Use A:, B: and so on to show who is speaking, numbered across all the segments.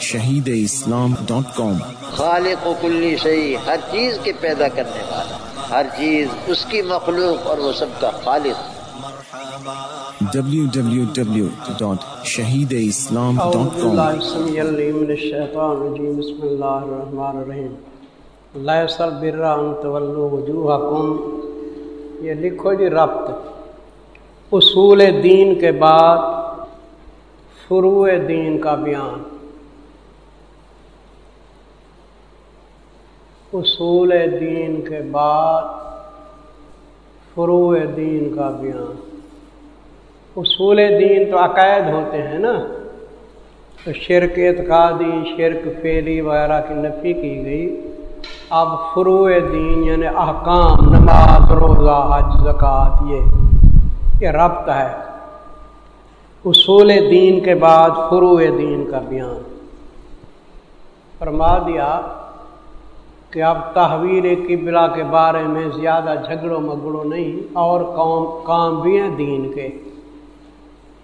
A: Shaheed Islam dot کام۔
B: خالق و کلی شہی ہر چیز کے پیدا کرنے والا ہر چیز اس کی مخلوق اور وہ سب کا خالق۔
A: بسم
C: اللہ الرحمن الرحیم۔ لیسل برا انت ولو وجوہکم۔ یہ لکھو جی ربط۔ اصول دین کے بعد فروع دین کا بیان۔ اصول دین کے بعد فروع دین کا بیان۔ اصول دین تو عقائد ہوتے ہیں نا۔ تو شرک اعتقادی، شرک فیلی وغیرہ کی نفی کی گئی۔ اب فروع دین یعنی احکام، نماز، روزہ، حج، زکوٰۃ، یہ یہ ربط ہے۔ اصول دین کے بعد فروع دین کا بیان۔ فرما دیا۔ کہ اب تحویر قبلہ کے بارے میں زیادہ جھگڑو مگڑو نہیں، اور قوم کام بھی ہیں دین کے۔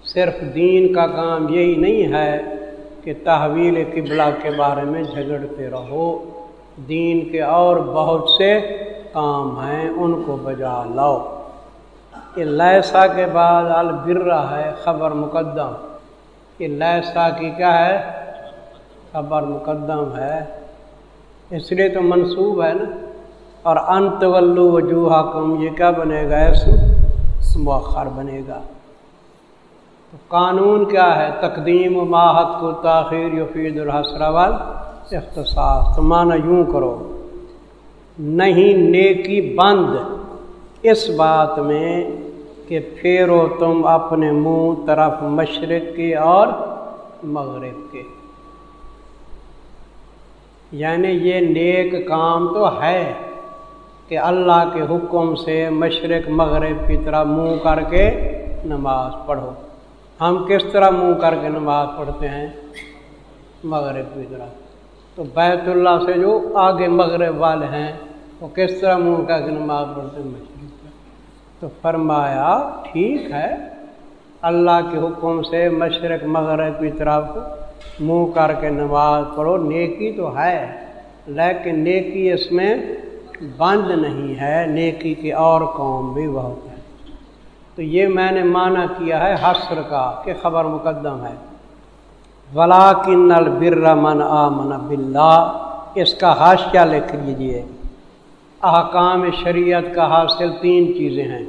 C: صرف دین کا کام یہی نہیں ہے کہ تحویل قبلہ کے بارے میں جھگڑتے رہو۔ دین کے اور بہت سے کام ہیں، ان کو بجا لاؤ۔ یہ لیسا کے بعد البرا ہے، خبر مقدم۔ یہ لیسا کی کیا ہے؟ خبر مقدم ہے۔ اس لیے تو منصوب ہے نا۔ اور انت ولو وجوہ کم یہ کیا بنے گا؟ مؤخر بنے گا۔ تو قانون کیا ہے؟ تقدیم و ماہت کو تاخیر یفید الحسر وال اختصاص تو مانا یوں کرو۔ نہیں نیکی بند۔ اس بات میں کہ پھیرو تم اپنے منہ طرف مشرق کے اور مغرب کے یعنی یہ نیک کام تو ہے کہ اللہ کے حکم سے مشرق مغرب کی طرح منہ کر کے نماز پڑھو۔ ہم کس طرح منہ کر کے نماز پڑھتے ہیں؟ مغرب کی طرح۔ تو بیت اللہ سے جو آگے مغرب والے ہیں، وہ کس طرح منہ کر کے نماز پڑھتے ہیں؟ مشرق تو فرمایا، ٹھیک ہے۔ اللہ کے حکم سے مشرق مغرب کی طرف منہ کر کے نماز پڑھو۔ نیکی تو ہے، لیکن نیکی اس میں بند نہیں ہے۔ نیکی کی اور قوم بھی بہت ہے تو یہ میں نے مانا کیا ہے حسر کا، کہ خبر مقدم ہے۔ ولا کن البر من آ من اس کا حاشیہ لکھ لیجیے احکام شریعت کا حاصل تین چیزیں ہیں۔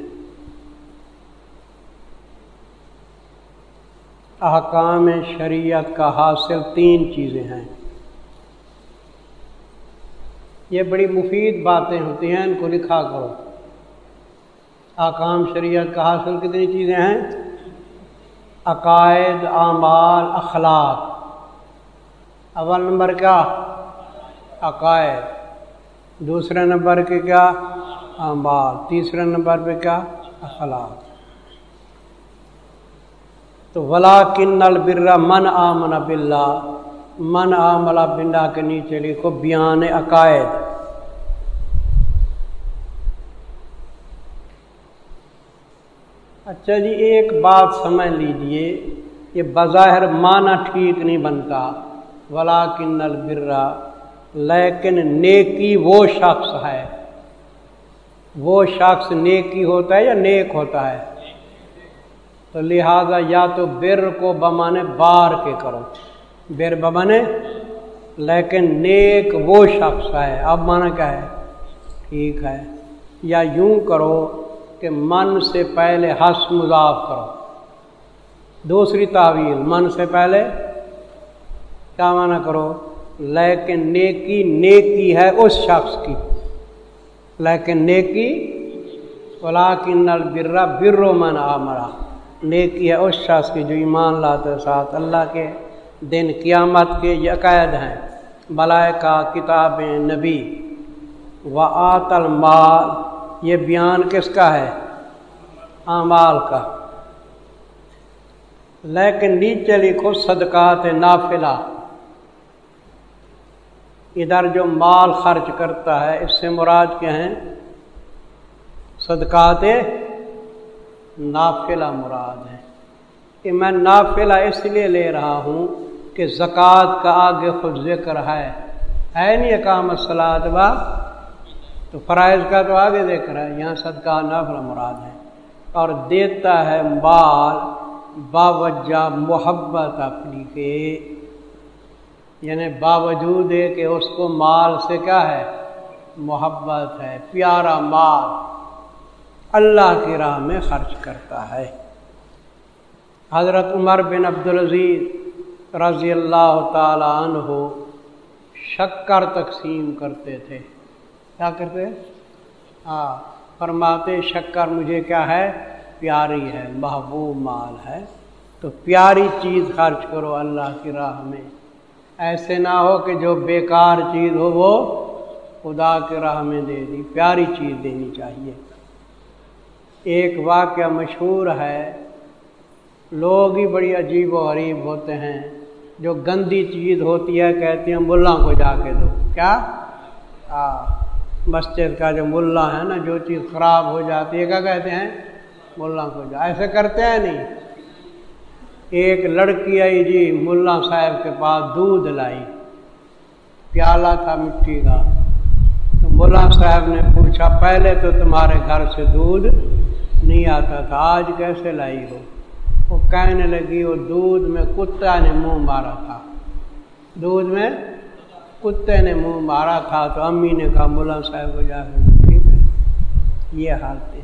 C: احکام شریعت کا حاصل تین چیزیں ہیں۔ یہ بڑی مفید باتیں ہوتی ہیں، ان کو لکھا کرو۔ احکام شریعت کا حاصل کتنی چیزیں ہیں؟ عقائد، اعمال، اخلاق۔ اول نمبر کیا؟ عقائد۔ دوسرے نمبر کے کیا؟ اعمال۔ تیسرے نمبر پہ کیا؟ اخلاق۔ تو ولا کن البرا من آمن بلّہ من آملا بنڈا کے نیچے لکھو بیان عقائد۔ اچھا جی ایک بات سمجھ لیجیے یہ بظاہر معنی ٹھیک نہیں بنتا۔ ولا کن البرا لیکن نیکی وہ شخص ہے۔ وہ شخص نیکی ہوتا ہے یا نیک ہوتا ہے؟ تو لہذا یا تو بر کو بمانے بار کے کرو۔ بر بمانے، لیکن نیک وہ شخص ہے، اب مانا کیا ہے؟ ٹھیک ہے۔ یا یوں کرو کہ من سے پہلے ہس مضاف کرو۔ دوسری تعویل، من سے پہلے کیا مانا کرو؟ لیکن نیکی نیکی ہے اس شخص کی۔ لیکن نیکی ولاکن البرا برو من آمرا نیکی ہے اس شخص کی جو ایمان لاتے ساتھ، اللہ کے دن قیامت کے یہ عقائد ہیں۔ بلائے کا کتاب نبی۔ و آت المال، یہ بیان کس کا ہے؟ اعمال کا۔ لیکن نیچے لکھو صدقات نافلہ۔ ادھر جو مال خرچ کرتا ہے، اس سے مراد کیا ہیں؟ صدقات نافلہ مراد ہے کہ میں نافلہ اس لیے لے رہا ہوں کہ زکوٰۃ کا آگے خود ذکر ہے۔ ہے نہیں اقام سلاد با؟ تو فرائض کا تو آگے ذکر ہے، یہاں صدقہ نفل مراد ہے۔ اور دیتا ہے مال باوجہ محبت اپنی کے۔ یعنی باوجود ہے کہ اس کو مال سے کیا ہے؟ محبت ہے، پیارا مال۔ اللہ کی راہ میں خرچ کرتا ہے۔ حضرت عمر بن عبدالعزیز رضی اللہ تعالیٰ عنہ شکر تقسیم کرتے تھے۔ کیا کرتے ہاں فرماتے شکر مجھے کیا ہے؟ پیاری ہے، محبوب مال ہے۔ تو پیاری چیز خرچ کرو اللہ کی راہ میں۔ ایسے نہ ہو کہ جو بیکار چیز ہو وہ خدا کے راہ میں دے دی، پیاری چیز دینی چاہیے۔ ایک واقعہ مشہور ہے۔ لوگ ہی بڑی عجیب و غریب ہوتے ہیں۔ جو گندی چیز ہوتی ہے، کہتے ہیں ملا کو جا کے دو۔ کیا؟ آ، مسجد کا جو ملا ہے نا، جو چیز خراب ہو جاتی ہے، کیا کہتے ہیں؟ ملا کو جا۔ ایسے کرتے ہیں نہیں۔ ایک لڑکی آئی جی ملا صاحب کے پاس دودھ لائی۔ پیالہ تھا مٹی کا۔ تو ملا صاحب نے پوچھا، پہلے تو تمہارے گھر سے دودھ نہیں آتا تھا۔ آج کیسے لائی ہو؟ وہ کہنے لگی، وہ دودھ میں کتا نے منہ مارا تھا۔ دودھ میں کتے نے منہ مارا تھا تو امی نے کہا ملا صاحب کو جا کے ٹھیک ہے۔ یہ حالت ہے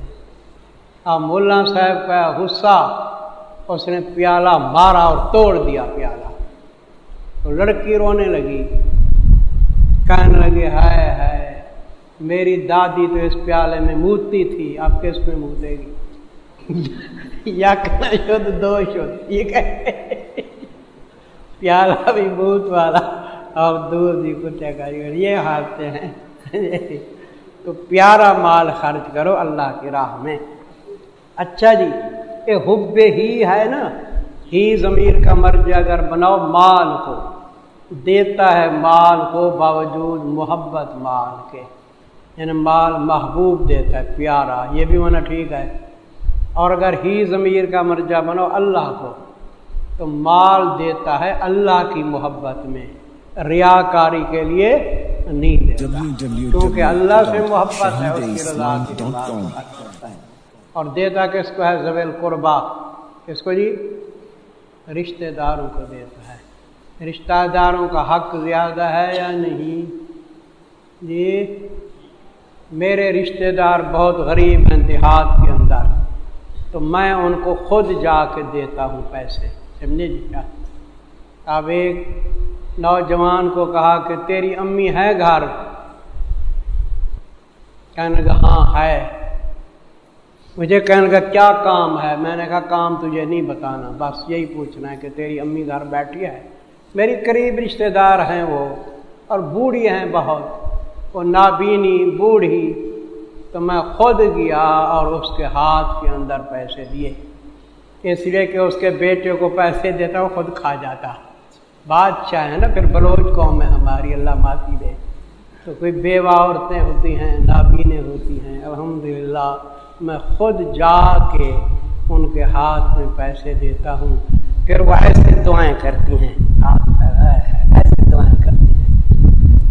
C: اب ملا صاحب کا غصہ، اس نے پیالہ مارا اور توڑ دیا پیالہ۔ تو لڑکی رونے لگی۔ کہنے لگی، ہائے میری دادی تو اس پیالے میں موتتی تھی، اب کس میں موتے گی؟ یا شد دو شد یہ کہ پیالہ بھی موت والا اور دودھ بھی کتے کا یہ حادثے ہیں۔ تو پیارا مال خرچ کرو اللہ کی راہ میں۔ اچھا جی کہ حب ہی ہے نا۔ ہی ضمیر کا مرج اگر بناؤ مال کو، دیتا ہے مال کو باوجود محبت مال کے۔ یعنی مال محبوب دیتا ہے پیارا یہ بھی ہونا ٹھیک ہے۔ اور اگر ہی ضمیر کا مرجع بنو اللہ کو تو مال دیتا ہے اللہ کی محبت میں ریا کاری کے لیے نہیں دیتا۔ کیونکہ اللہ سے محبت ہے اس کی رضا کی اور دیتا کس کو ہے؟ زبیل قربا کس کو جی؟ رشتہ داروں کو دیتا ہے۔ رشتہ داروں کا حق زیادہ ہے یا نہیں؟ جی میرے رشتہ دار بہت غریب ہیں دیہات کے اندر، تو میں ان کو خود جا کے دیتا ہوں پیسے، سمجھے جی کیا اب ایک نوجوان کو کہا کہ تیری امی ہے گھر؟ کہنے کا ہاں ہے۔ مجھے کہنے کا کیا کام ہے؟ میں نے کہا، کام تجھے نہیں بتانا، بس یہی پوچھنا ہے کہ تیری امی گھر بیٹھی ہے؟ میری قریب رشتہ دار ہیں وہ، اور بوڑھی ہیں بہت۔ وہ نابینی بوڑھی تو میں خود گیا اور اس کے ہاتھ کے اندر پیسے دیے۔ اس لیے کہ اس کے بیٹے کو پیسے دیتا وہ خود کھا جاتا۔ بادشاہ ہے نا، پھر بلوچ قوم ہے ہماری، اللہ معافی دے۔ تو کوئی بیوہ عورتیں ہوتی ہیں، نابینے ہوتی ہیں، الحمدللہ، میں خود جا کے ان کے ہاتھ میں پیسے دیتا ہوں۔ پھر وہ ایسے دعائیں کرتی ہیں ایسے دعائیں کرتی ہیں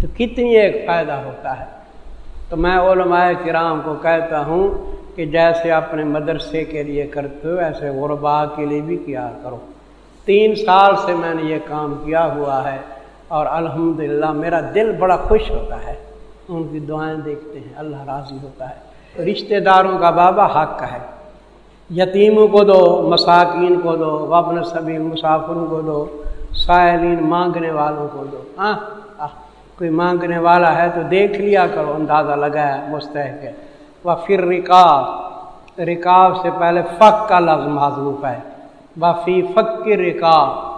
C: تو کتنی ایک فائدہ ہوتا ہے۔ تو میں علماء کرام کو کہتا ہوں کہ جیسے اپنے مدرسے کے لیے کرتے ہو، ایسے غربا کے لیے بھی کیا کرو۔ تین سال سے میں نے یہ کام کیا ہوا ہے اور الحمدللہ میرا دل بڑا خوش ہوتا ہے۔ ان کی دعائیں دیکھتے ہیں، اللہ راضی ہوتا ہے۔ رشتہ داروں کا بابا حق ہے۔ یتیموں کو دو، مساکین کو دو وابن سبھی مسافروں کو دو، سائلین مانگنے والوں کو دو۔ ہاں کوئی مانگنے والا ہے تو دیکھ لیا کرو، اندازہ لگایا مستحق ہے۔ وہ پھر رکاو رکاو سے پہلے فق کا لفظ معذوف ہے۔ وہ فی فق کی رکاو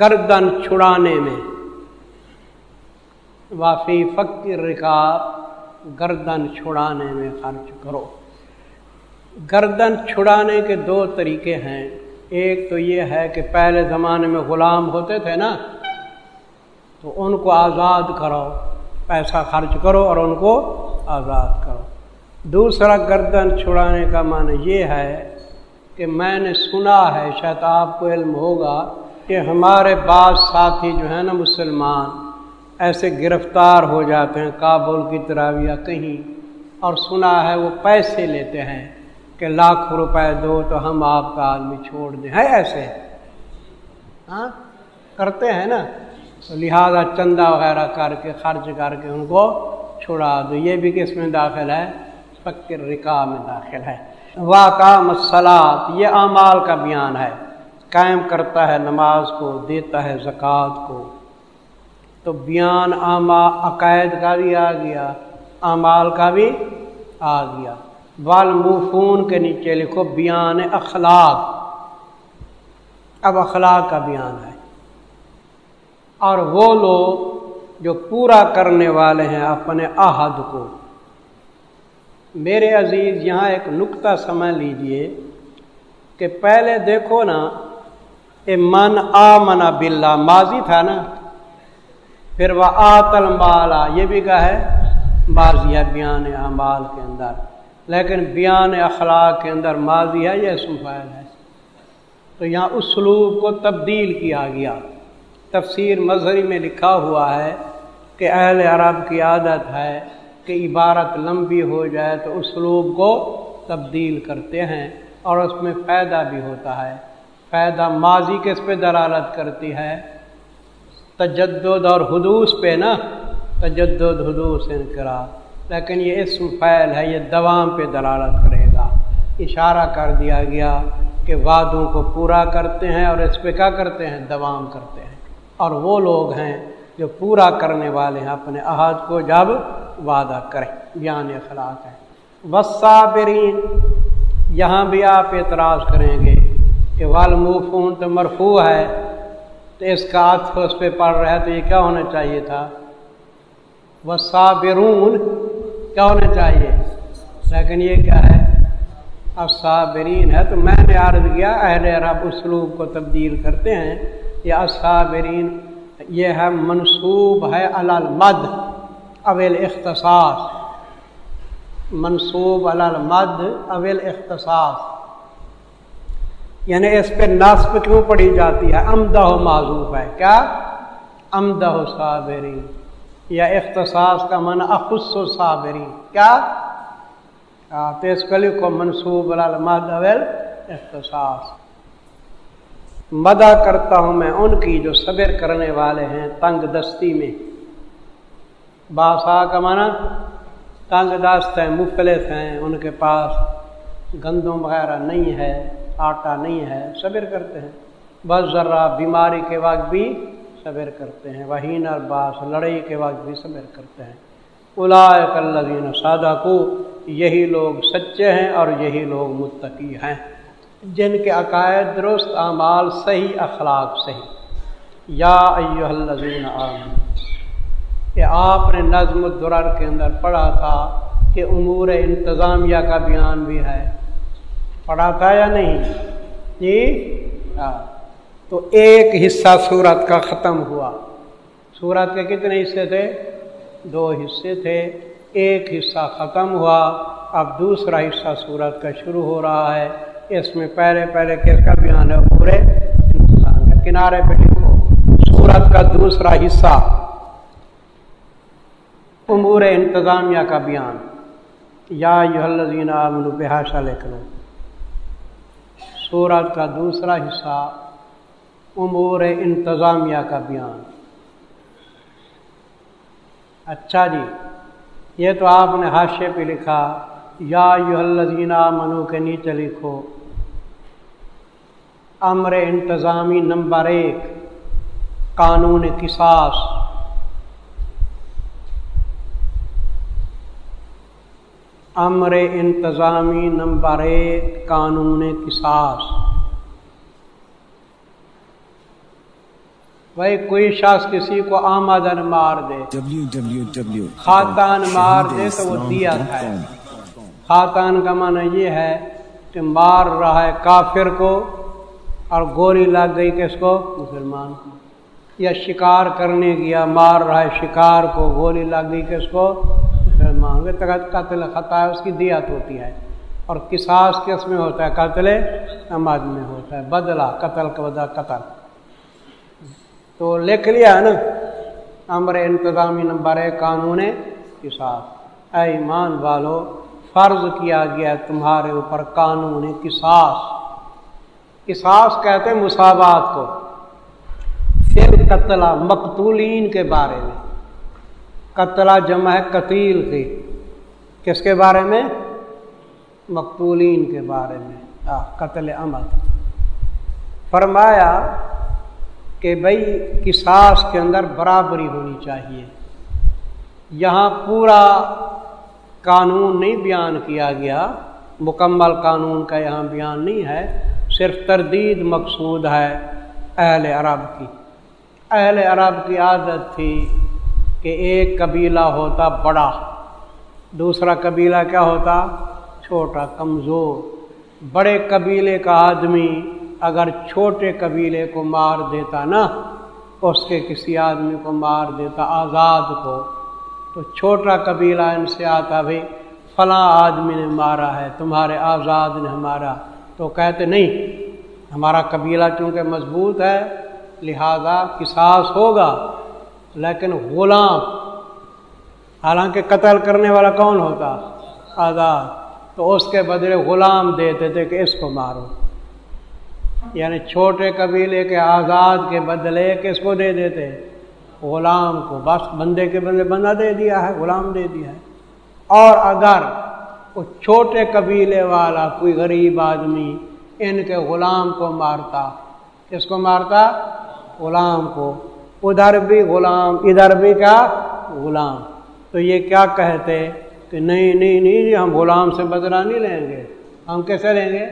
C: گردن چھڑانے میں۔ وافی فقر رکاب گردن چھڑانے میں خرچ کرو۔ گردن چھڑانے کے دو طریقے ہیں۔ ایک تو یہ ہے کہ پہلے زمانے میں غلام ہوتے تھے نا تو ان کو آزاد کرو پیسہ خرچ کرو اور ان کو آزاد کرو دوسرا گردن چھڑانے کا معنی یہ ہے کہ میں نے سنا ہے، شاید آپ کو علم ہوگا کہ ہمارے بعض ساتھی جو ہیں نا مسلمان، ایسے گرفتار ہو جاتے ہیں کابل کی طرح یا کہیں، اور سنا ہے وہ پیسے لیتے ہیں کہ لاکھ روپے دو تو ہم آپ کا آدمی چھوڑ دیں۔ ہے ایسے؟ ہاں؟ کرتے ہیں نا؟ لہٰذا چندہ وغیرہ کر کے، خرچ کر کے ان کو چھڑا دو یہ بھی کس میں داخل ہے فکر رکا میں داخل ہے۔ واقع مسلات یہ اعمال کا بیان ہے۔ قائم کرتا ہے نماز کو، دیتا ہے زکوٰۃ کو۔ تو بیان آما عقائد کا بھی آ گیا، اعمال کا بھی آ گیا۔ والمفون کے نیچے لکھو بیان اخلاق۔ اب اخلاق کا بیان ہے۔ اور وہ لوگ جو پورا کرنے والے ہیں اپنے عہد کو۔ میرے عزیز، یہاں ایک نقطہ سمجھ لیجیے کہ پہلے دیکھو نا، اے من آ منا ماضی تھا نا۔ پھر وہ آتل مالا یہ بھی کہا ہے، ماضی ہے بیان اعمال کے اندر۔ لیکن بیان اخلاق کے اندر ماضی ہے یہ سفید ہے؟ تو یہاں اسلوب کو تبدیل کیا گیا۔ تفسیر مظہری میں لکھا ہوا ہے کہ اہل عرب کی عادت ہے کہ عبارت لمبی ہو جائے تو اسلوب کو تبدیل کرتے ہیں اور اس میں فائدہ بھی ہوتا ہے۔ فائدہ ماضی کس پہ دلالت کرتی ہے۔ تجدد اور حدوث پہ نا۔ تجدد، حدوث انقرا لیکن یہ اسم فعل ہے، یہ دوام پہ دلالت کرے گا۔ اشارہ کر دیا گیا کہ وعدوں کو پورا کرتے ہیں اور اس پہ کیا کرتے ہیں؟ دوام کرتے ہیں۔ اور وہ لوگ ہیں جو پورا کرنے والے ہیں، اپنے عہد کو جب وعدہ کریں۔ بیان اخلاق ہے۔ وصابرین یہاں بھی آپ اعتراض کریں گے کہ والموفون تو مرفوع ہے۔ تو اس کا عطف اس پہ پڑھ رہا ہے تو یہ کیا ہونا چاہیے تھا؟ وہ صابرون کیا ہونا چاہیے؟ لیکن یہ کیا ہے؟ اب صابرین ہے۔ تو میں نے عرض کیا، اہل عرب اسلوب کو تبدیل کرتے ہیں۔ یا صابرین، یہ ہے منصوب ہے المد اول اختصاص۔ منصوب المد اول اختصاص۔ یعنی اس پہ نصب کیوں پڑھی جاتی ہے؟ امدہ و معذوف ہے۔ کیا؟ امدہ و صابری یا اختصاص کا من اخص و صابری کیا ہاں، تو اس کلی کو منصوب اول اختصاص۔ مدہ کرتا ہوں میں ان کی جو صبر کرنے والے ہیں تنگ دستی میں۔ باسا کا معنی تنگ دست ہیں مختلف ہیں، ان کے پاس گندم وغیرہ نہیں ہے، آٹا نہیں ہے، صبر کرتے ہیں۔ بس ذرہ بیماری کے وقت بھی صبر کرتے ہیں وہین اور باس لڑائی کے وقت بھی صبر کرتے ہیں۔ الادین سادہ کو یہی لوگ سچے ہیں اور یہی لوگ متقی ہیں۔ جن کے عقائد درست، اعمال صحیح، اخلاق صحیح۔ یا ایو الذین آمین کہ آپ نے نظم الدرر کے اندر پڑھا تھا کہ امور انتظامیہ کا بیان بھی ہے۔ پڑھا تھا یا نہیں؟ جی؟ ہاں۔ تو ایک حصہ سورت کا ختم ہوا۔ سورت کے کتنے حصے تھے؟ دو حصے تھے۔ ایک حصہ ختم ہوا، اب دوسرا حصہ سورت کا شروع ہو رہا ہے۔ اس میں پہلے پہلے کس کا بیان ہے پورے ہندوستان کا کنارے پہ لکھو سورت کا دوسرا حصہ۔ امور انتظامیہ کا بیان۔ یا یہ الزین بحاشا لکھ لو۔ سورت کا دوسرا حصہ۔ امور انتظامیہ کا بیان۔ اچھا جی یہ تو آپ نے حاشے پہ لکھا۔ یا یو الزینہ منو کے نیچے لکھو۔ امر انتظامی نمبر ایک، قانون قصاص۔ امر انتظامی نمبر ایک، قانون قصاص۔ بھائی، کوئی شخص کسی کو آمدن مار دے، خاتان مار دے تو وہ دیا ہے خاتان کا معنی یہ ہے کہ مار رہا ہے کافر کو اور گولی لگ گئی کس کو؟ مسلمان کو۔ یا شکار کرنے گیا مار رہا ہے شکار کو، گولی لگ گئی کس کو؟ مسلمان قتل خطا ہے، اس کی دیات ہوتی ہے۔ اور کساس کس میں ہوتا ہے؟ قتل نماز میں ہوتا ہے۔ بدلہ، قتل کا بدلا قتل۔ تو لکھ لیا ہے نا۔ امر انتظامی نمبر ہے قانون کساس اے ایمان والو، فرض کیا گیا تمہارے اوپر قانون کساس کساس کہتے مساوات کو۔ پھر قتل مقتولین کے بارے میں۔ قتلہ جمع ہے قتیل کی کس کے بارے میں؟ مقتولین کے بارے میں۔ قتل عمل۔ فرمایا کہ بھائی کساس کے اندر برابری ہونی چاہیے۔ یہاں پورا قانون نہیں بیان کیا گیا۔ مکمل قانون کا یہاں بیان نہیں ہے۔ صرف تردید مقصود ہے اہل عرب کی۔ اہل عرب کی عادت تھی کہ ایک قبیلہ ہوتا بڑا، دوسرا قبیلہ کیا ہوتا چھوٹا، کمزور۔ بڑے قبیلے کا آدمی اگر چھوٹے قبیلے کو مار دیتا نا، اس کے کسی آدمی کو مار دیتا، آزاد کو، تو چھوٹا قبیلہ ان سے آتا بھائی فلاں آدمی نے مارا ہے، تمہارے آزاد نے مارا تو کہتے نہیں، ہمارا قبیلہ چونکہ مضبوط ہے، لہذا کساس ہوگا، لیکن غلام، حالانکہ قتل کرنے والا کون ہوتا؟ آزاد۔ تو اس کے بدلے غلام دیتے تھے کہ اس کو مارو۔ یعنی چھوٹے قبیلے کے آزاد کے بدلے کس کو دے دیتے؟ غلام کو۔ بس بندے کے بدلے بندہ دے دیا ہے، غلام دے دیا ہے۔ اور اگر وہ چھوٹے قبیلے والا، کوئی غریب آدمی ان کے غلام کو مارتا۔ کس کو مارتا؟ غلام کو۔ ادھر بھی غلام، ادھر بھی کیا؟ غلام۔ تو یہ کیا کہتے کہ نہیں نہیں نہیں جی ہم غلام سے بدلا نہیں لیں گے۔ ہم کیسے لیں گے؟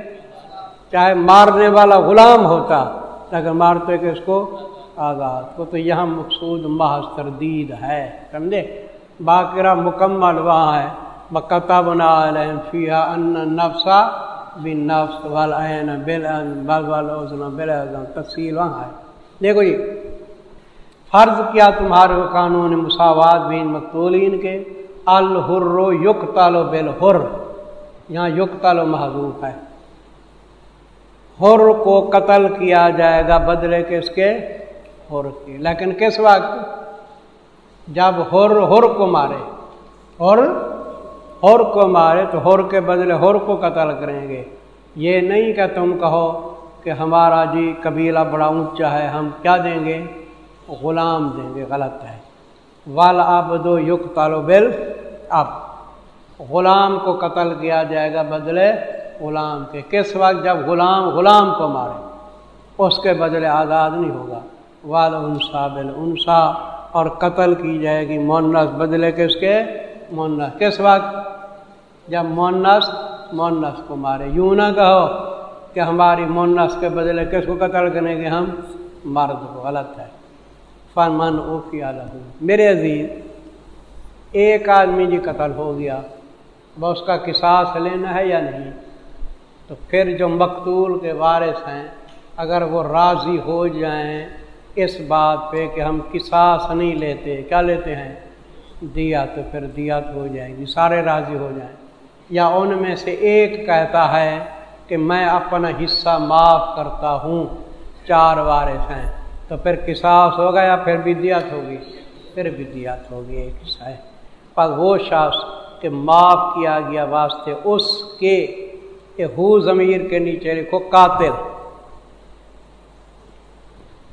C: چاہے مارنے والا غلام ہوتا، لیکن مارتے کہ اس کو آزاد۔ کو تو یہاں مقصود محض تردید ہے، سمجھے؟ باقرہ مکمل وہاں ہے۔ بقتا بنا فیا ان نفسا بن نفس والعین بالعزن بالعزن تفصیل وہاں ہے دیکھو جی فرض کیا تمہارے قانون مساوات بین مقتولین کے؟ الحر یق تالو بالحر۔ یہاں یق تالو محضوف ہے۔ حر کو قتل کیا جائے گا بدلے کس کے؟ حر کی۔ لیکن کس وقت؟ جب حر حر کو مارے۔ اور حر کو مارے تو حر کے بدلے حر کو قتل کریں گے۔ یہ نہیں کہ تم کہو کہ ہمارا جی قبیلہ بڑا اونچا ہے، ہم کیا دیں گے؟ غلام دیں گے، غلط ہے۔ وال آب دو یق تالو بل اب غلام کو قتل کیا جائے گا بدلے غلام کے۔ کس وقت جب غلام غلام کو مارے، اس کے بدلے آزاد نہیں ہوگا۔ وال انسا بل انسا اور قتل کی جائے گی مونس بدلے کس کے؟ مونس، کس وقت؟ جب مونس مونس کو مارے۔ یوں نہ کہو کہ ہماری مونس کے بدلے کس کو قتل کریں گے ہم؟ مرد کو۔ غلط ہے۔ فن من او کی میرے عزیز، ایک آدمی جی قتل ہو گیا بس کا کساس لینا ہے یا نہیں؟ تو پھر جو مقتول کے وارث ہیں، اگر وہ راضی ہو جائیں، اس بات پہ کہ ہم کساس نہیں لیتے، کیا لیتے ہیں؟ دیا تو پھر دیا تو ہو جائے گی، سارے راضی ہو جائیں۔ یا ان میں سے ایک کہتا ہے کہ میں اپنا حصہ معاف کرتا ہوں، چار وارث ہیں۔ تو پھر کساس ہوگا یا پھر بھی دیات ہوگی پھر بھی دیات ہوگی ایک حصہ ہے۔ پر وہ شخص کہ معاف کیا گیا واسطے اس کے ہو ضمیر کے نیچے لکھو قاتل۔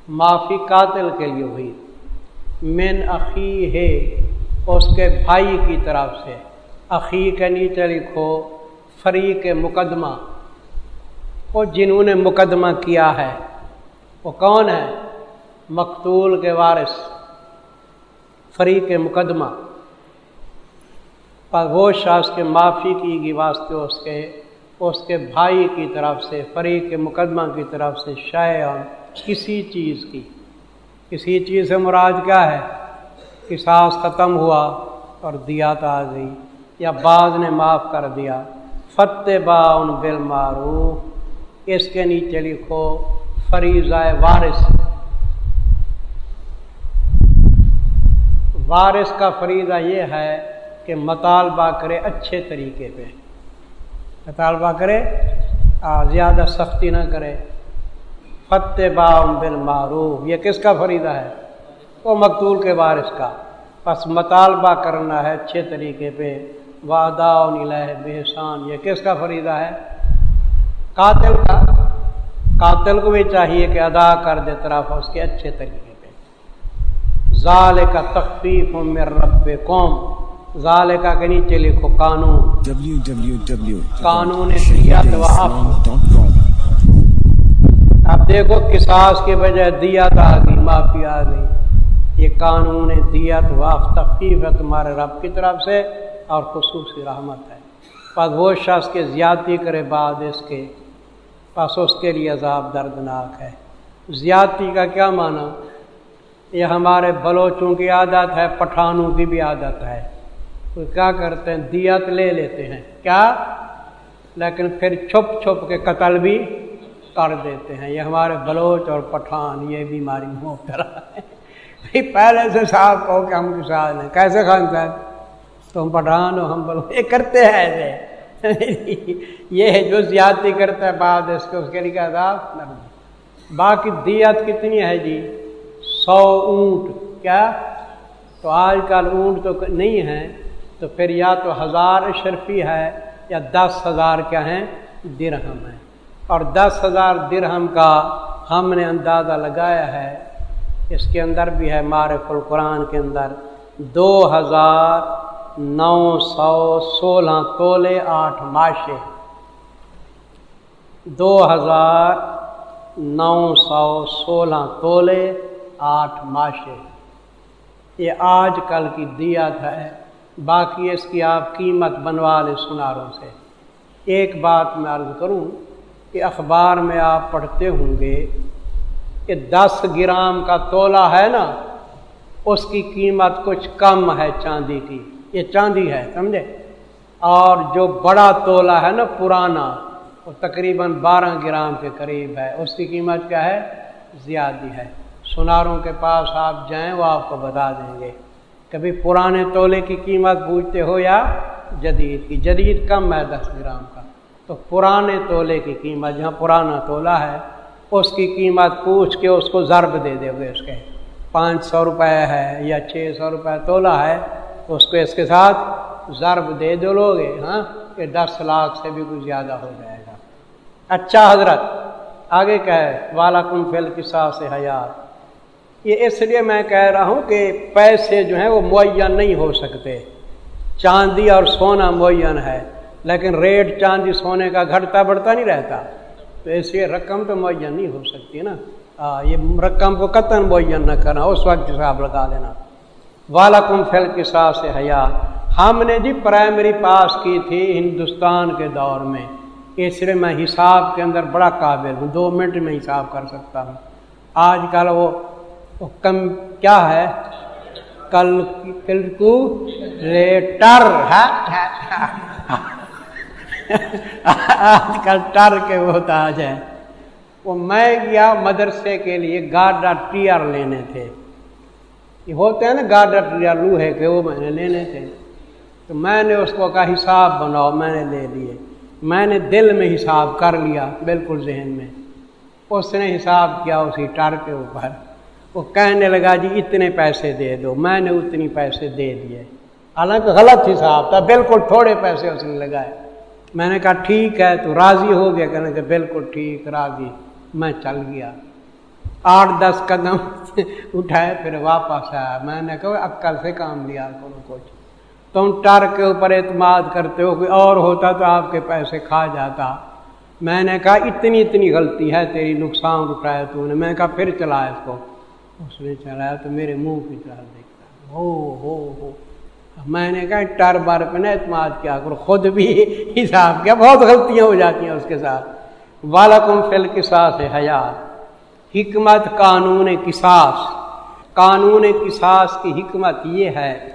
C: معافی قاتل کے لیے ہوئی۔ من عقی ہے اس کے بھائی کی طرف سے۔ عقی کے نیچے یعنی لکھو فریق مقدمہ۔ وہ جنہوں نے مقدمہ کیا ہے، وہ کون ہے؟ مقتول کے وارث، فریق مقدمہ۔ پر وہ شخص کے معافی کی گئی واسطے اس کے اس کے بھائی کی طرف سے، فریق مقدمہ کی طرف سے شاع کسی چیز کی۔ کسی چیز سے مراد کیا ہے؟ کساس ختم ہوا اور دیات آ گئی یا بعض نے معاف کر دیا۔ فتح با ان بل اس کے نیچے لکھو فریضہ وارث۔ وارث کا فریضہ یہ ہے کہ مطالبہ کرے اچھے طریقے پہ۔ مطالبہ کرے زیادہ سختی نہ کرے۔ فتح بام بال معروف یہ کس کا فریدہ ہے؟ وہ مقتول کے بارش کا۔ بس مطالبہ کرنا ہے اچھے طریقے پہ۔ وعدہ نلح بحسان یہ کس کا فریدہ ہے؟ قاتل کا۔ قاتل کو بھی چاہیے کہ ادا کر دے طرف اس کے اچھے طریقے پہ۔ ظال کا تخفیف میں رب قوم ظال کا کہ نیچے لکھو قانون۔ قانون اب دیکھو کساس کے بجائے دیا آ گئی معافی آ گئی یہ قانون دیت واف تخفیف ہے تمہارے رب کی طرف سے اور خصوصی رحمت ہے۔ پس وہ شخص کے زیادتی کرے بعد اس کے، پس اس کے لیے عذاب دردناک ہے۔ زیادتی کا کیا معنی؟ یہ ہمارے بلوچوں کی عادت ہے، پٹھانوں کی بھی عادت ہے۔ وہ کیا کرتے ہیں؟ دیت لے لیتے ہیں۔ کیا؟ لیکن پھر چھپ چھپ کے قتل بھی کر دیتے ہیں۔ یہ ہمارے بلوچ اور پٹھان، یہ بیماری مبتلا ہے۔ پہلے سے صاحب کہو کہ ہم کسان ہیں۔ کیسے خان صاحب؟ تم پٹھان ہو، ہم بلو یہ کرتے ہیں ایسے۔ یہ ہے جو زیادتی کرتا ہے بعد اس کے اس کے لیے عذاب؟ باقی دیت کتنی ہے جی؟ سو اونٹ۔ کیا؟ تو آج کل اونٹ تو نہیں ہے تو پھر یا تو ہزار اشرفی ہے یا دس ہزار کیا ہیں؟ درہم ہے اور دس ہزار درہم کا ہم نے اندازہ لگایا ہے اس کے اندر بھی ہے معرف القرآن کے اندر دو ہزار نو سو سولہ تولے آٹھ ماشے دو ہزار نو سو سولہ تولے آٹھ ماشے یہ آج کل کی دیت ہے باقی اس کی آپ قیمت بنوا لیں سناروں سے ایک بات میں عرض کروں کہ اخبار میں آپ پڑھتے ہوں گے کہ دس گرام کا تولا ہے نا، اس کی قیمت کچھ کم ہے چاندی کی۔ یہ چاندی ہے، سمجھے؟ اور جو بڑا تولا ہے نا، پرانا، وہ تقریباً بارہ گرام کے قریب ہے۔ اس کی قیمت کیا ہے؟ زیادہ ہے۔ سناروں کے پاس آپ جائیں، وہ آپ کو بتا دیں گے۔ کبھی پرانے تولے کی قیمت پوچھتے ہو یا جدید کی؟ جدید کم ہے دس گرام کا۔ تو پرانے تولے کی قیمت، جہاں پرانا تولا ہے اس کی قیمت پوچھ کے اس کو ضرب دے دے گے اس کے۔ پانچ سو روپے ہے یا چھ سو روپے تولا ہے، اس کو اس کے ساتھ ضرب دے دو لو گے ہاں کہ دس لاکھ سے بھی کچھ زیادہ ہو جائے گا۔ اچھا حضرت، آگے کہ والا کم فل کی سے حیات۔ یہ اس لیے میں کہہ رہا ہوں کہ پیسے جو ہیں وہ معین نہیں ہو سکتے۔ چاندی اور سونا معین ہے، لیکن ریٹ چاندی سونے کا گھٹتا بڑھتا نہیں رہتا۔ تو اس لیے رقم تو معین نہیں ہو سکتی نا۔ یہ رقم کو قطن معین نہ کرنا، اس وقت حساب لگا لینا۔ والم فل کے ساتھ سے حیا ہم نے جی پرائمری پاس کی تھی ہندوستان کے دور میں۔ اس لیے میں حساب کے اندر بڑا قابل ہوں، دو منٹ میں حساب کر سکتا ہوں۔ آج کل وہ کم کیا ہے؟ کیلکولیٹر ہے۔ آج کل ٹر کے بہت آج ہے وہ میں گیا مدرسے کے لیے گارڈا ٹیئر لینے تھے۔ یہ ہوتے ہیں نا گارڈا ٹیئر، لوہے کے وہ میں نے لینے تھے۔ تو میں نے اس کو کہا حساب بناؤ، میں نے لے لیے میں نے دل میں حساب کر لیا بالکل ذہن میں۔ اس نے حساب کیا اسی ٹر کے اوپر۔ وہ کہنے لگا جی اتنے پیسے دے دو، میں نے اتنی پیسے دے دیے۔ حالانکہ غلط حساب تھا، بالکل تھوڑے پیسے اس نے لگائے۔ میں نے کہا، ٹھیک ہے، تو راضی ہو گیا. کہنے کہ بالکل ٹھیک، راضی. میں چل گیا۔ آٹھ دس قدم اٹھائے، پھر واپس آیا۔ میں نے کہا عقل سے کام لیا کرو کچھ. تم ٹر کے اوپر اعتماد کرتے ہو کہ اور ہوتا تو آپ کے پیسے کھا جاتا۔ میں نے کہا، اتنی اتنی غلطی ہے، تیری نقصان اٹھایا تو نے. میں نے کہا، پھر چلا اس کو. اس نے چلایا تو میرے منہ کی طرح دیکھتا ہو ہو ہو۔ میں نے کہا ٹر بار پہ نہ اعتماد کیا کرو، خود بھی حساب کیا، بہت غلطیاں ہو جاتی ہیں اس کے ساتھ۔ والم فل کساس حیات حکمت قانون کساس قانون کساس کی حکمت یہ ہے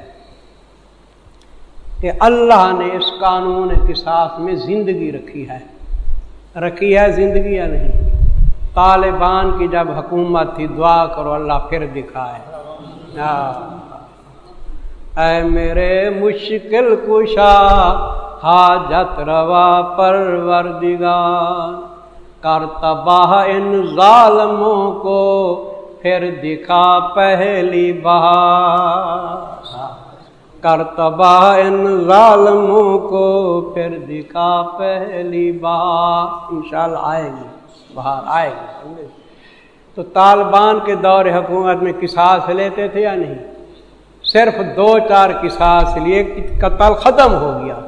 C: کہ اللہ نے اس قانون کساس میں زندگی رکھی ہے۔ رکھی ہے زندگی یا نہیں؟ طالبان کی جب حکومت تھی، دعا کرو، اللہ پھر دکھائے۔ اے میرے مشکل کشا، حاجت روا پروردگار۔ کر تباہ ان ظالموں کو، پھر دکھا پہلی بہار۔ کر تباہ ان ظالموں کو، پھر دکھا پہلی بار انشاءاللہ آئے گی باہر آئے گی تو طالبان کے دور حکومت میں کساس لیتے تھے یا نہیں؟ صرف دو چار کساس لیے قتل ختم ہو گیا۔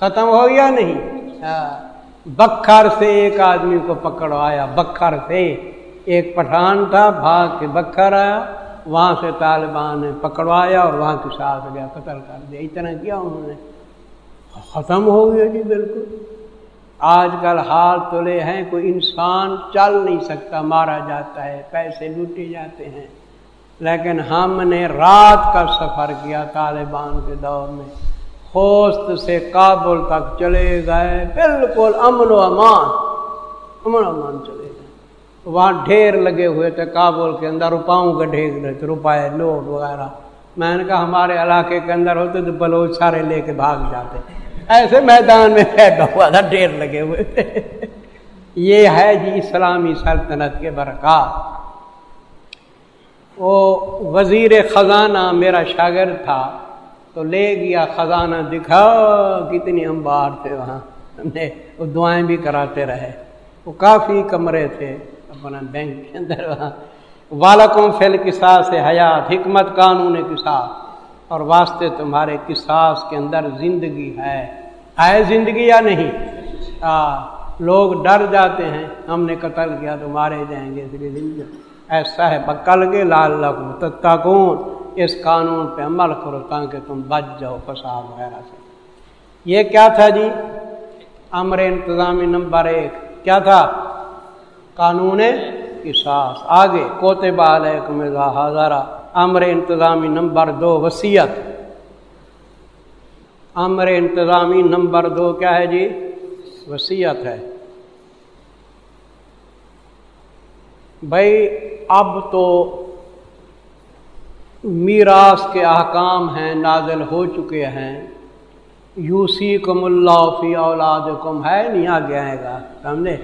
C: ختم ہو گیا نہیں۔ ہاں۔ بکھر سے ایک آدمی کو پکڑوایا بکھر سے۔ ایک پٹھان تھا بھاگ کے بکھر آیا وہاں سے طالبان نے پکڑوایا اور وہاں کی ساتھ گیا قتل کر دیا۔ اتنا کیا انہوں نے۔ ختم ہو گیا جی بالکل۔ آج کل حال تلے ہیں کوئی انسان چل نہیں سکتا مارا جاتا ہے پیسے لوٹے جاتے ہیں۔ لیکن ہم نے رات کا سفر کیا طالبان کے دور میں۔ خوست سے کابل تک چلے گئے، بالکل امن و امان۔ امن و امان چلے گئے۔ وہاں ڈھیر لگے ہوئے تھے کابل کے اندر، روپاؤں کے ڈھیر رہے تھے روپئے لوٹ وغیرہ۔ میں نے کہا، ہمارے علاقے کے اندر ہوتے تو بلوچ سارے لے کے بھاگ جاتے۔ ایسے میدان میں پیدا ہوا تھا، ڈھیر لگے ہوئے تھے۔ یہ ہے جی اسلامی سلطنت کے برکات۔ وہ وزیر خزانہ میرا شاگرد تھا تو لے گیا خزانہ دکھا کتنی امبار تھے وہاں۔ وہ دعائیں بھی کراتے رہے۔ وہ کافی کمرے تھے اپنا بینک کے اندر۔ وہاں والم فل کساس حیات، حکمت قانون کساس اور واسطے تمہارے کساس کے اندر زندگی ہے۔ ہے زندگی یا نہیں؟ آ لوگ ڈر جاتے ہیں۔ ہم نے قتل کیا تو مارے جائیں گے۔ اس لیے زندگی۔ ایسا ہے بکل کے لال لکھو تکون اس قانون پہ عمل کرو تاکہ تم بچ جاؤ، فساد وغیرہ سے۔ یہ کیا تھا جی؟ امر انتظامی نمبر ایک۔ کیا تھا؟ قانون قصاص آگے، کوتے بال ہزارہ امر انتظامی نمبر دو وسیعت امر انتظامی نمبر دو کیا ہے جی؟ وسیعت ہے۔ بھائی اب تو میراث کے احکام ہیں، نازل ہو چکے ہیں۔ یوسی کم اللہ فی اولاد کم ہے نہیں آگے آئے گا، سمجھے؟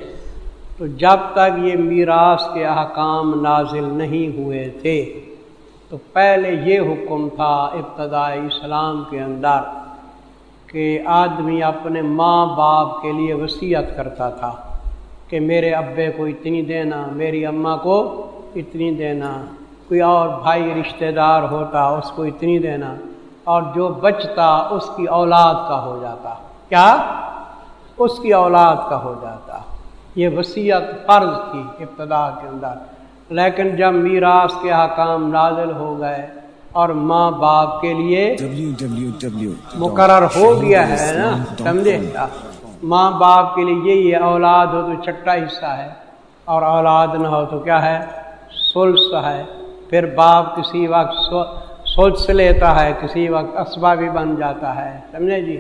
C: تو جب تک یہ میراث کے احکام نازل نہیں ہوئے تھے، تو پہلے یہ حکم تھا ابتدائی اسلام کے اندر کہ آدمی اپنے ماں باپ کے لیے وصیت کرتا تھا کہ میرے ابے کو اتنی دینا، میری اماں کو اتنی دینا، کوئی اور بھائی رشتہ دار ہوتا اس کو اتنی دینا اور جو بچتا اس کی اولاد کا ہو جاتا۔ کیا؟ اس کی اولاد کا ہو جاتا۔ یہ وصیت فرض تھی ابتدا کے اندر۔ لیکن جب میراث کے حکام نازل ہو گئے اور ماں باپ کے لیے مقرر ہو گیا ہے نا، سمجھے؟ ماں باپ کے لیے یہ اولاد ہو تو چھٹا حصہ ہے اور اولاد نہ ہو تو کیا ہے؟ سلس ہے، پھر باپ کسی وقت سلس لیتا ہے، کسی وقت اسبا بھی بن جاتا ہے۔ سمجھے جی؟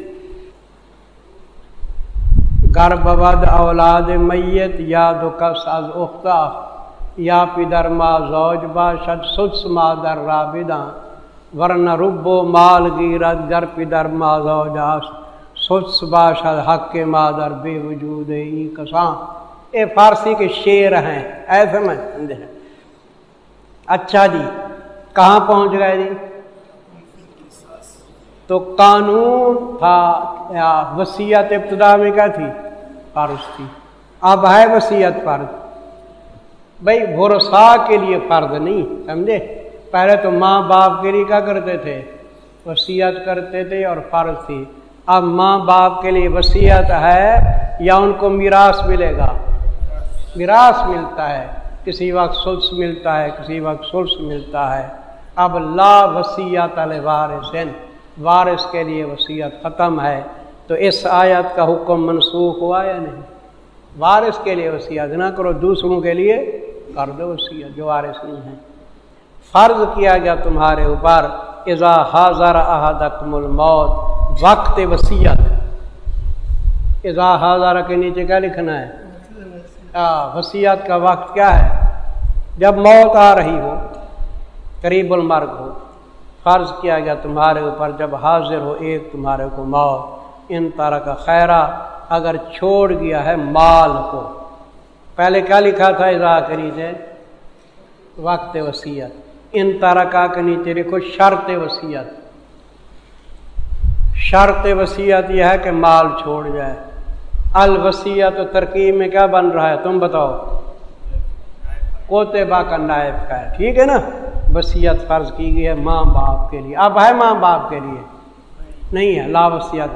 C: گربد اولاد میت یا دکس از اختا، یا پدر ما زوج باشد سدس ما در رابداں ورن رب و مال گیرد گر پدر ما زوج سدس باشد حق کے مادر بے وجود ای کساں۔ اے فارسی کے شعر ہیں ایسے میں اچھا جی کہاں پہنچ گئے جی تو قانون تھا وسیعت ابتدا میں کیا تھی فرض تھی اب ہے وسیعت فرض بھائی بھروسا کے لیے فرض نہیں سمجھے پہلے تو ماں باپ کے لیے کیا کرتے تھے وسیعت کرتے تھے اور فرض تھی اب ماں باپ کے لیے وسیعت ہے یا ان کو میراث ملے گا میراث ملتا ہے کسی وقت سلس ملتا ہے، کسی وقت سلس ملتا ہے۔ اب لا وسیعت وارث وارث کے لیے وسیعت ختم ہے۔ تو اس آیت کا حکم منسوخ ہوا یا نہیں؟ وارث کے لیے وسیعت نہ کرو، دوسروں کے لیے کر دو وسیعت جو وارث نہیں ہے فرض کیا گیا تمہارے اوپر ازا حاضر احدکم الموت، وقت وسیعت ازا حاضر کے نیچے کیا لکھنا ہے؟ وسیعت کا وقت کیا ہے؟ جب موت آ رہی ہو، قریب المرگ ہو فرض کیا گیا تمہارے اوپر، جب حاضر ہو ایک تمہارے کو موت، ان طرح کا خیرہ اگر چھوڑ گیا ہے مال کو۔ پہلے کیا لکھا تھا؟ اضا کری تھے وقت وسیعت ان ترکا کے نیچے لکھو، شرط وسیعت شرط وسیعت یہ ہے کہ مال چھوڑ جائے۔ الوسیعت ترکیب میں کیا بن رہا ہے؟ تم بتاؤ۔ کوتبا کا نائب کا ہے۔ ٹھیک ہے نا؟ وسیعت فرض کی گئی ہے ماں باپ کے لیے۔ اب ہے ماں باپ کے لیے۔ نہیں ہے لا وسیعت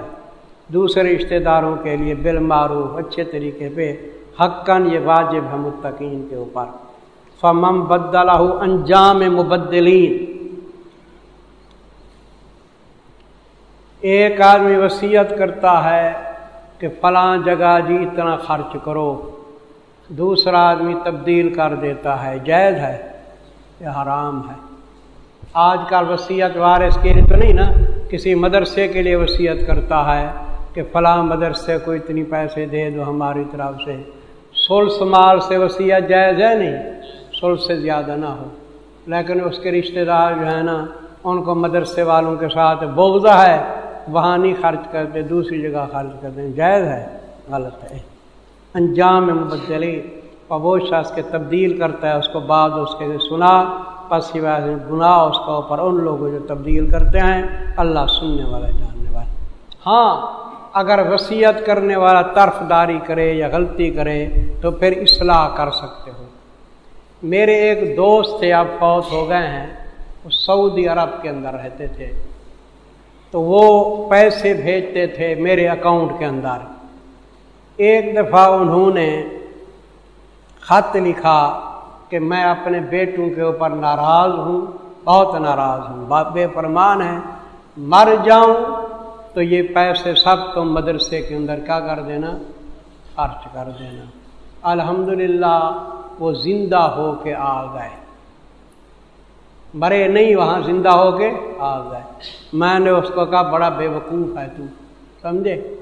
C: دوسرے رشتے داروں کے لیے بال معروف اچھے طریقے پہ حقاً یہ واجب ہے متقین کے اوپر۔ فمم بدلا انجام مبدلین۔ ایک آدمی وصیت کرتا ہے۔ کہ فلاں جگہ جی اتنا خرچ کرو، دوسرا آدمی تبدیل کر دیتا ہے، جائز ہے، یہ حرام ہے۔ آج کل وصیت وارث کے لیے تو نہیں نا، کسی مدرسے کے لیے وصیت کرتا ہے کہ فلاں مدرسے کو اتنی پیسے دے دو ہماری طرف سے۔ سلس مال سے وصیت جائز ہے نہیں، سلس سے زیادہ نہ ہو۔ لیکن اس کے رشتہ دار جو ہے نا، ان کو مدرسے والوں کے ساتھ بوگزہ ہے۔ وہاں نہیں خرچ کرتے، دوسری جگہ خرچ کرتے ہیں۔ جائز ہے، غلط ہے۔ انجام مبدلی وہ شخص کے تبدیل کرتا ہے، اس کو بعد اس کے سنا، پس کی وجہ گناہ اس کا اوپر ان لوگوں جو تبدیل کرتے ہیں، اللہ سننے والا، جاننے والا۔ ہاں اگر وصیت کرنے والا طرف داری کرے یا غلطی کرے، تو پھر اصلاح کر سکتے ہو۔ میرے ایک دوست تھے اب فوت ہو گئے ہیں، وہ سعودی عرب کے اندر رہتے تھے۔ تو وہ پیسے بھیجتے تھے میرے اکاؤنٹ کے اندر۔ ایک دفعہ انہوں نے خط لکھا کہ میں اپنے بیٹوں کے اوپر ناراض ہوں، بہت ناراض ہوں۔ بے فرمان ہے، مر جاؤں تو یہ پیسے سب تم مدرسے کے اندر کیا کر دینا؟ خرچ کر دینا۔ الحمدللہ وہ زندہ ہو کے آ گئے۔ مرے نہیں، وہاں زندہ ہو کے آ گئے۔ میں نے اس کو کہا، بڑا بے وقوف ہے تو۔ سمجھے؟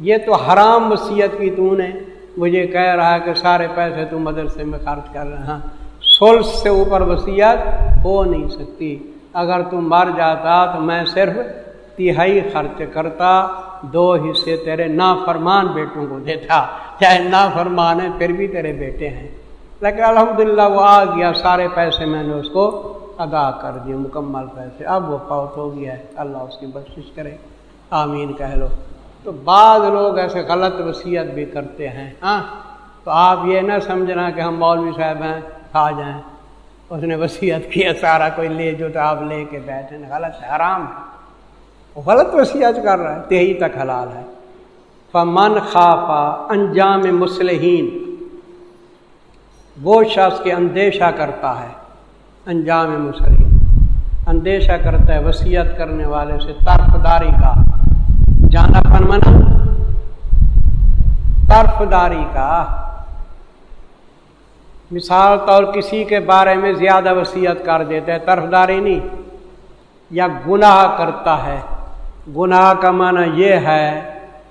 C: یہ تو حرام وصیت کی تو نے۔ مجھے کہہ رہا ہے کہ سارے پیسے تو مدرسے میں خرچ کر رہے ہیں۔ ہاں، سولس سے اوپر وصیت ہو نہیں سکتی۔ اگر تم مر جاتا تو میں صرف تہائی خرچ کرتا، دو حصے تیرے نا فرمان بیٹوں کو دیتا۔ چاہے نا فرمان ہے پھر بھی تیرے بیٹے ہیں۔ لیکن الحمدللہ وہ آ گیا، سارے پیسے میں نے اس کو ادا کر دیے، مکمل پیسے۔ اب وہ فوت ہو گیا ہے۔ اللہ اس کی بخش کرے۔ آمین، کہہ لو۔ تو بعض لوگ ایسے غلط وصیت بھی کرتے ہیں ہاں؟ تو آپ یہ نہ سمجھنا کہ ہم مولوی صاحب ہیں کھا جائیں اس نے وصیت کیا، سارا کوئی لے جو تو آپ لے کے بیٹھے غلط ہے، حرام ہے۔ وہ غلط وصیت کر رہا ہے تہی تک حلال ہے۔ فمن خافا انجام مسلحین، وہ شخص کے اندیشہ کرتا ہے۔ انجام مسلم۔ اندیشہ کرتا ہے، وصیت کرنے والے سے طرف داری کا۔ جانا پن منا طرف داری کا۔ مثال طور کسی کے بارے میں زیادہ وصیت کر دیتا ہے طرف داری نہیں۔ یا گناہ کرتا ہے۔ گناہ کا معنی یہ ہے،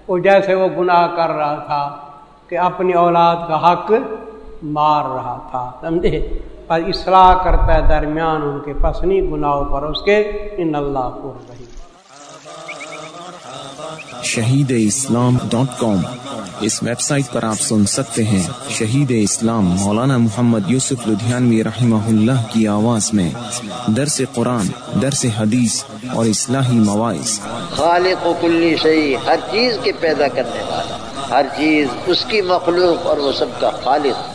C: وہ جیسے وہ گناہ کر رہا تھا کہ اپنی اولاد کا حق مار رہا تھا، سمجھے؟ پر اصلاح کرتا ہے درمیان ان کے پسنی گناہوں پر اس کے ان اللہ کو رہی
A: شہید اسلام ڈاٹ کام۔ اس ویب سائٹ پر آپ سن سکتے ہیں شہید اسلام مولانا محمد یوسف لدھیانوی رحمہ اللہ کی آواز میں۔ درس قرآن درس حدیث اور اصلاحی مواعث
B: خالق و کلی شہی ہر چیز کے پیدا کرنے والا ہر چیز اس کی مخلوق اور وہ سب کا خالق۔